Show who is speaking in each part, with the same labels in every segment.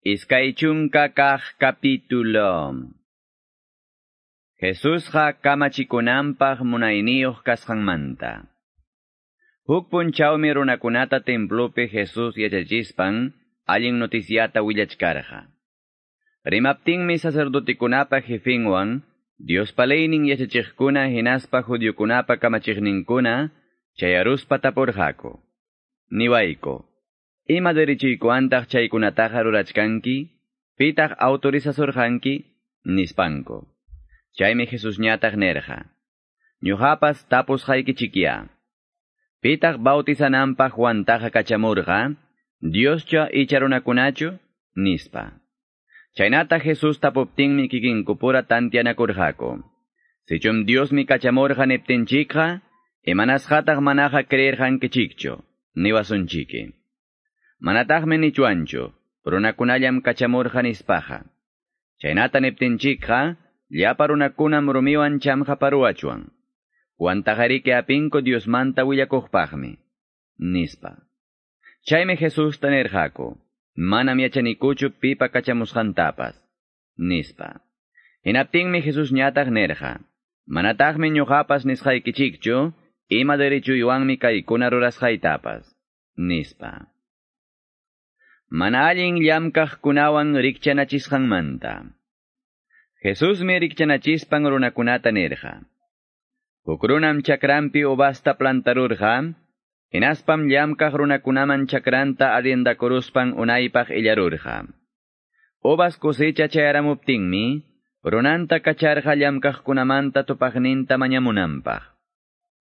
Speaker 1: Iskaichunka kah capítulo. Jesusqa kamachikunanpaq munayniyuq kasqanmanta. Huk punchawmi runakunata templopi Jesús yachachispan allin noticiata willachkarqa. Rimaptinmi sacerdotikunapa jefinwan, Dios palaynin yachachiqkuna hinaspa judiokunapa kamachiqninkuna, chayaruspa tapurqaku. Niwayko. Ima derichuykuantaq chaykunataqa rurachkanki, pitaq autorizasurqanki, nispanko. Chaymi Jesusñataq nerqa. Ñuqapas tapusqaykichikya. Pitaq bautizananpaq Juantaqa kachamurqa, Dioscha icharunakunachu, nispa. Chaynata Jesús tapuptinmi kikinkupura tantianakurqaku. Sichum Diosmi kachamurqa niptinchikqa, imanasqataq manaqa creerqankichikchu, niwasunchiki. Manataqmi nichuanchu, runakunallam kachamurqa nispaqa. Chaynata niptinchikqa, llapa runakunam rumiwan chamqa paruachuan. Huantaqariki apinko Diosmanta willakuqpaqmi, nispa. Chaymi Jesus tanerqaku, manam yachanikuchu pipa kachamusqantapas, nispa. Hinaptinmi Jesus ñataq nerqa, manataqmi ñuqapas nisqaykichikchu, ima derechuyuanmi kaykuna rurasqaytapas, nispa. Mana allin llamkaqkunawan rikchanachisqanmanta. Jesusmi rikchanachispan runakunata nirqa. Huk runam chakrampi ubasta plantarurqa, hinaspam llamkaq runakunaman chakranta arriendakuruspan unaypaq illarurqa. Ubas cosecha chayaramuptinmi, runanta kacharqa llamkaqkunamanta tupaqninta mañamunanpaq.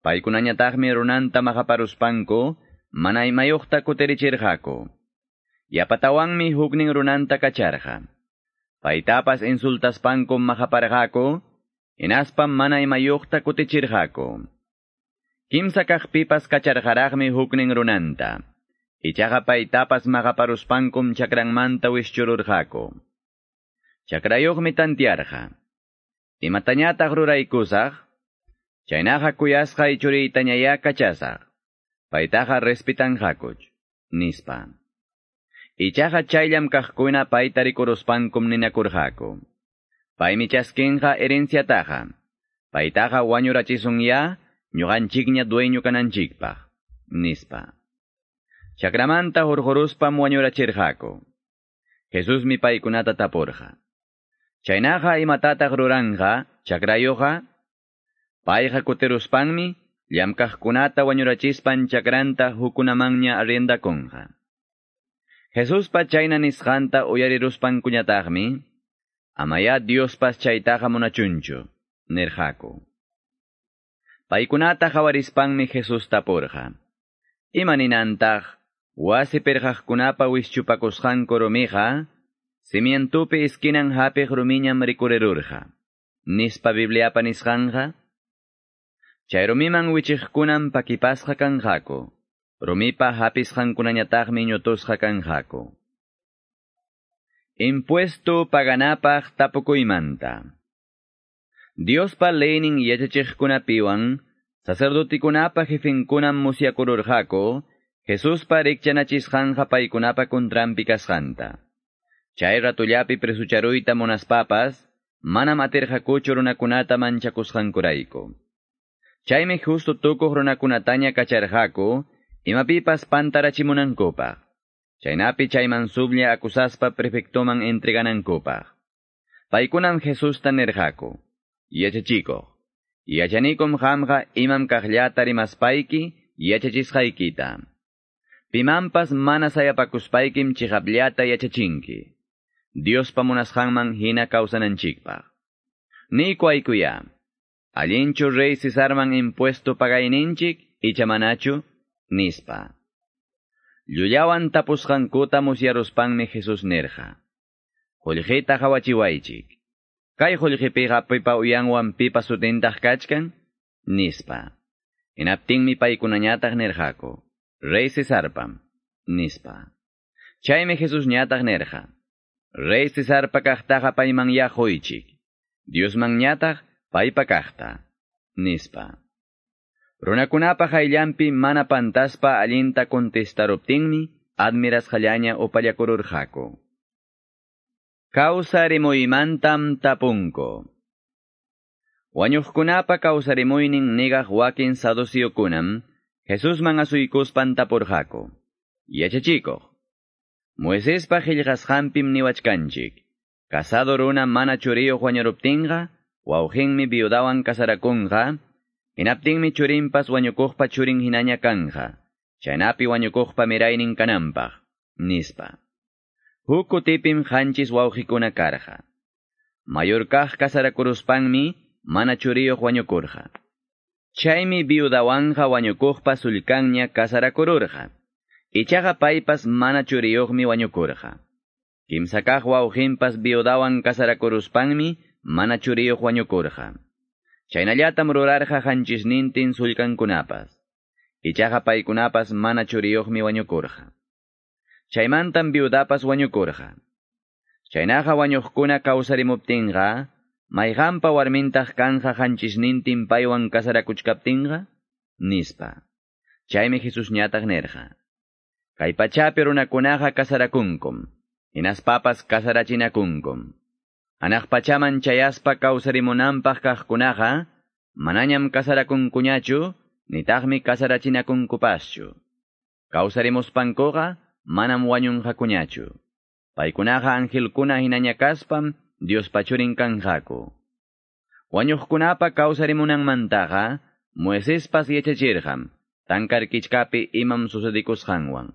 Speaker 1: Paykunañataqmi runanta maqaparuspanku, mana imayuqta kuterichirqaku. Yapatawanmi huknin runanta kacharqa. Paytapas insultaspankum mahaparqaku, inaspam mana imayuqta kutichirqaku. Kimsa kaqpipas kacharqaraqmi huknin runanta. Ichaqa paytapas maqaparuspankum chakranmanta wischururqaku. Chakrayuqmi tantiarqa. Imatañataq ruraykusaq, chaynaqa kuyasqa ichuriytañaya kachasaq. Paytaqa respitanqakuch, nispa. Ichaqa chayllam kaqkuna payta rikuruspankum ninakurqaku. Paymi chaskinqa herenciataqa. Paytaqa wañurachisunya, ñuqanchikña dueño kananchikpaq, nispa. Chakramanta hurhuruspam wañurachirqaku. Jesusmi paykunata tapurqa. Chaynaqa imatataq ruranqa, chakrayuqa, payqa kutiruspanmi, llamkaqkunata wañurachispan chakranta hukunamanña arriendakunqa. Jesuspa chayna nisqanta uyariruspankuñataqmi, amaya Diospas chaytaqa munachunchu, nirqaku. Paykunata hawarispanmi Jesus tapurqa. Ima ninantaq, wasi perqaqkunapa wischupakusqanku rumiqa, simientupi iskinan hapiq rumiñam rikurirurqa. Nispa Bibliapa nisqanqa, chay rumiman wichiqkunan pakipasqa kanqaku. Rumipa hapisqankunañataqmi ñutusqa kanqaku. Impuesto paganapaq tapukuymanta. Diospa leynin yachachiqkunapiwan, sacerdotikunapa jefinkunam musyakururqaku, Jesuspa rikchanachisqanqa paykunapa kuntrampi kasqanta. Chay ratullapi presucharuyta munaspapas, manam atirqakuchu runakunata manchakusqankurayku. Chaymi justo tukuq runakunataña kacharqaku, imapipas pantarachimunankupaq. Chaynapi chayman sublia akusaspa prefectoman entreganankupaq. Paykunam Jesusta nerqaku. Yachachiko. Yachanikum hamqa imam kaqllata rimaspayki yachachisqaykita. Pimanpas mana sayapakuspaykim chihapllata yachachinki. Diospa munasqanman hina kawsananchikpaq. Niku aykuya. Allinchu rey Cesarman impuesto pagayninchik ichamanachu nispa. Llullawan tapusqankuta musyaruspanmi Jesus nerja. Juljita hawachiwaychik. Kay juljipija pipa uyanwan pipa sutintaq kachkan? Nispa. Inaptinmi paykunañataq nerjako. Rey Cesarpam. Nispa. Chaymi Jesus ñataq nerja. Rey Cesarpa kaqtaqa payman yahuychik. Diosman ñataq paypa kaqta. Nispa. Runakunapa hayllampi mana pantaspa allinta contestaruptinmi admiras hallaña upallakururqaku. Kawsarimuimantam tapunko. Wañuqkunapa kawsarimuynin negaq wakin saduciokunam, Jesusman asuykuspan tapurqaku. Yachachikuq. Moisespa qillqasqanpim niwachkanchik. Casado runa mana churiyuq wañuruptinqa, wawqinmi viudawan kasarakunqa, hinaptinmi churinpas wañukuqpa churin hinaña kanja, chaynapi wañukuqpa miraynin kananpaq, nispa. Huk kutipim hanchis wawqikuna karqa. Mayorkaq kasarakuruspanmi mana churiyuq wañukurqa. Chaymi viudawanja wañukuqpa sulkanña kasarakururqa. Ichaqa paypas mana churiyuqmi wañukurqa. Kimsakaq wawqinpas viudawan kasarakuruspanmi mana churiyuq wañukurqa. Chaynallatam rurarqa hanchisnintin sulkankunapas. Ichaqa paykunapas mana churiyuqmi wañukurqa. Chaymantam viudapas wañukurqa. Chaynaqa wañuqkuna kawsarimuptinqa, mayqanpa warmintaq kanja hanchisnintin paywan kasarakuchkaptinqa? Nispa. Chaymi Jesus ñataq nerqa. Kay pachapi runakunaqa kasarakunkum, hinaspapas kasarachinakunkum. Anaq pachaman chayaspa kawsarimunanpaq kaqkunaqa, manañam kasarakunkuñachu, nitaqmi kasarachinakunkupaschu. Kawsarimuspankuqa, manam wañunqakuñachu. Paykunaqa angelkuna hinañakaspam Dios pachurin kanqaku. Wañuqkunapa kawsarimunanmantaqa Moisespas yachachirqam, tankarkichkapi imam sucedikusqanwan.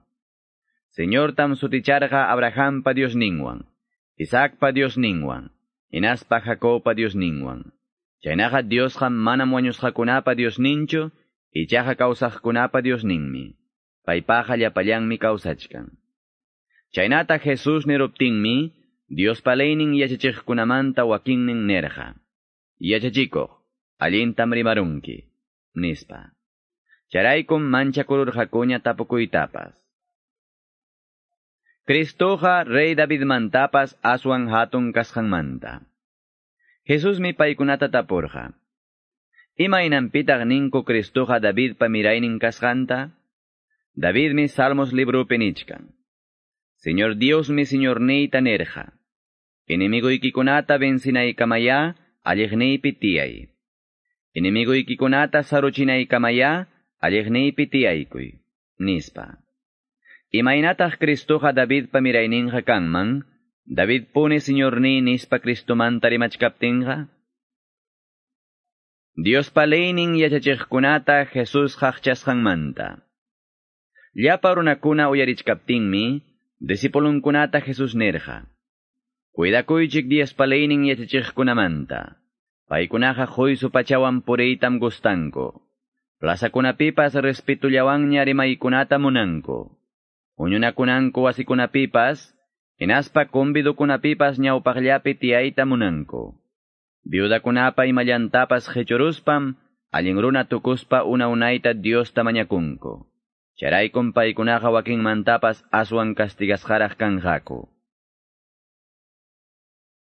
Speaker 1: Señor tam suticharqa Abrahampa Dios ninwan, Isaacpa Dios ninwan, Inaspa Jacobpa Dios ninwan. Chaynaqa Diosqa manam wañusqakunapa Dios ninchu, ichaqa kawsaqkunapa Dios ninmi. paypaqa llapallanmi kawsachkan. Chaynata Jesus niruptinmi, Dios palaynin yachachiqkunamanta wakinnin nerja. Yachachikuq, allintam rimarunki, nispa. Charaykum manchakururjakuña tapukuytapas. Cristoja rey David mantapas aswan hatun kasqanmanta. Jesus mi paykunata tapurja. Ima inampitaq ninku Cristoja David pamiraynin kasqanta? David mi salmos libro penichkan. Señor Dios mi señor neita nerja. Enemigo ikikunata vencinay kamaya, alegnei pitiay. Enemigo ikikunata saruchinay kamaya, alegnei pitiaykuy. Nispa. Imainatah Cristoja David pamirayninja kanman, David pone señor ni nispa Cristoman tarimachkaptinja. Dios paleynin yachachikkunata Jesus hachchasqanmanta. Llapa runakuna uyarichkaptinmi, disipulunkunata Jesus nerja. Cuidakuychik dias palaynin yachachiqkunamanta. Paykunaqa huysu pachawan puriytam gustanko. Plazakunapipas respitullawanña rimaykunata munanko. Uñunakunanko wasikunapipas, inaspa convidukunapipas ñawpaqllapi tiyayta munanko. Viudakunapa imallantapas hechoruspam, allin runa tukuspa una unayta Dios tamañakunko. Charaykum paykunaqa wakinmantapas aswan castigasqaraq kanqaku.